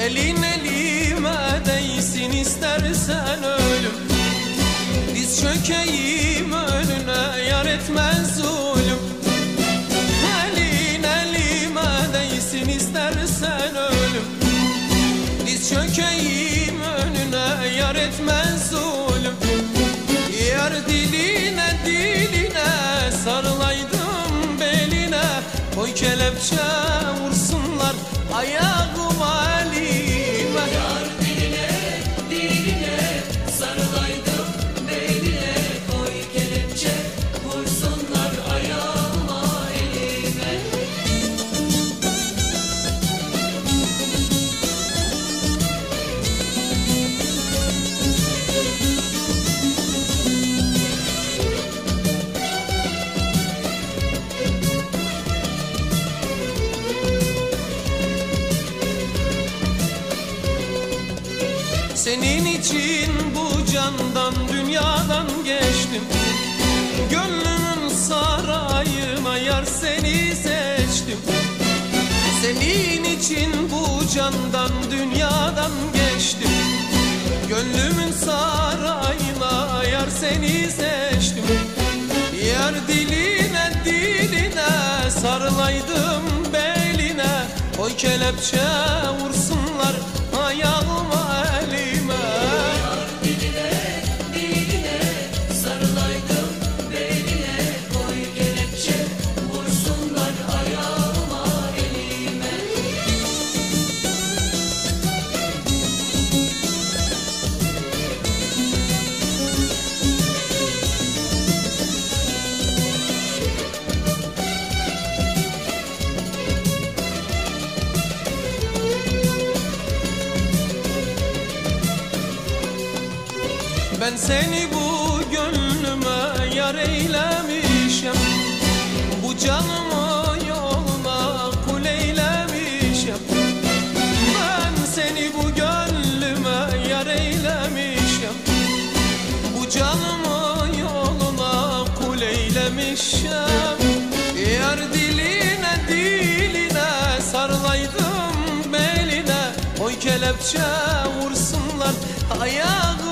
Elin elime değsin istersen ölüm. Diz çökeyim önüne yar etmez zulüm. Elin elime değsin istersen ölüm. Diz çökeyim önüne yar etmez zulüm Senin için bu candan dünyadan geçtim. Gönlümün sarayına yar seni seçtim. Senin için bu candan dünyadan geçtim. Gönlümün sarayına yar seni seçtim. Yar diline diline sarılaydım beline. Koy kelepçe vursunlar Ben seni bu gönlüme yar eylemişim. Bu canımı yoluna kul eylemişim. Ben seni bu gönlüme yar eylemişim. Bu canımı yoluna kul eylemişim. Yar diline diline sarılaydım beline. Oy kelepçe vursunlar ayağıma